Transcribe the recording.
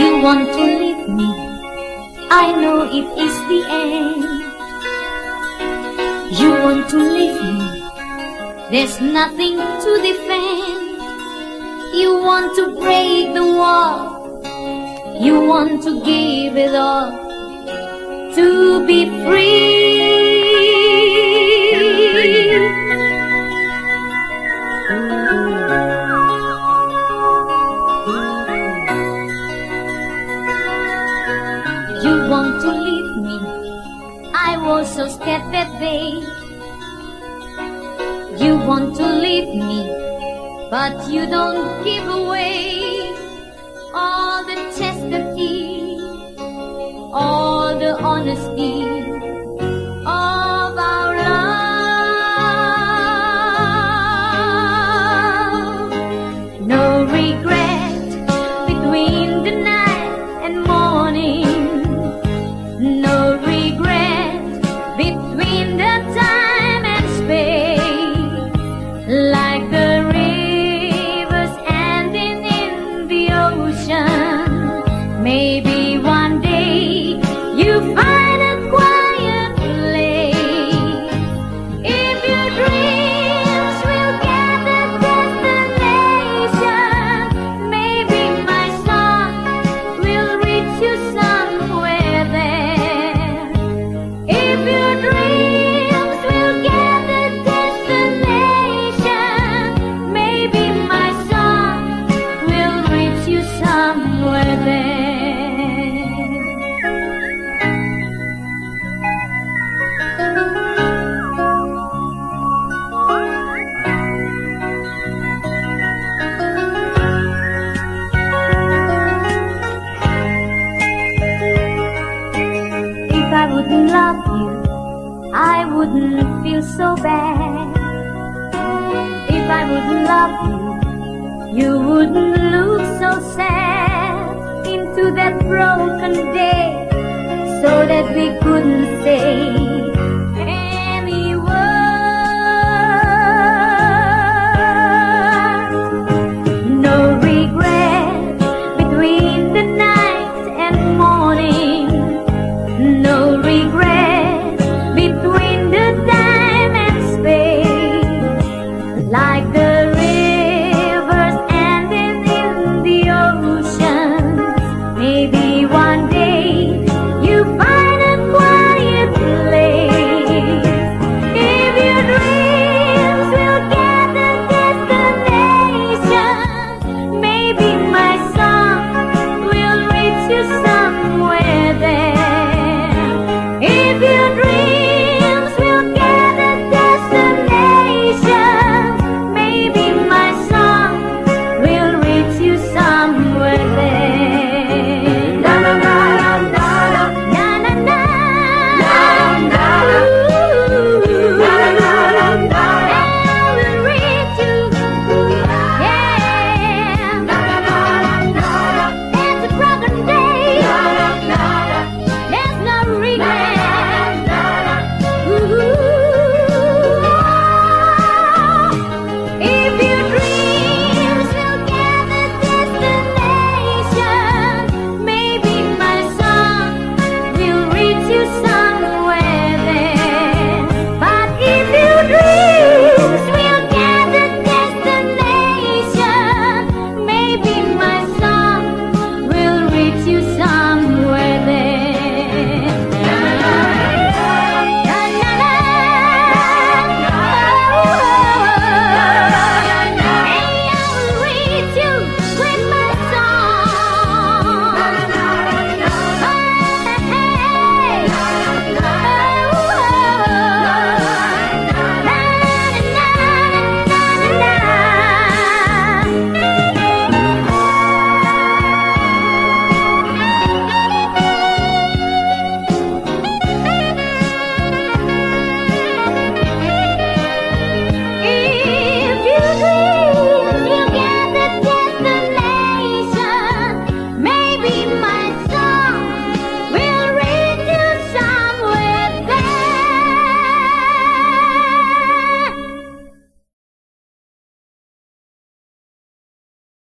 You want to leave me, I know it is the end. You want to leave me, there's nothing to defend. You want to break the wall, you want to give it all to be free. You want to leave me, but you don't give away all the chastity, all the honesty wouldn't feel so bad. If I wouldn't love you, you wouldn't look so sad into that broken day, so that we couldn't say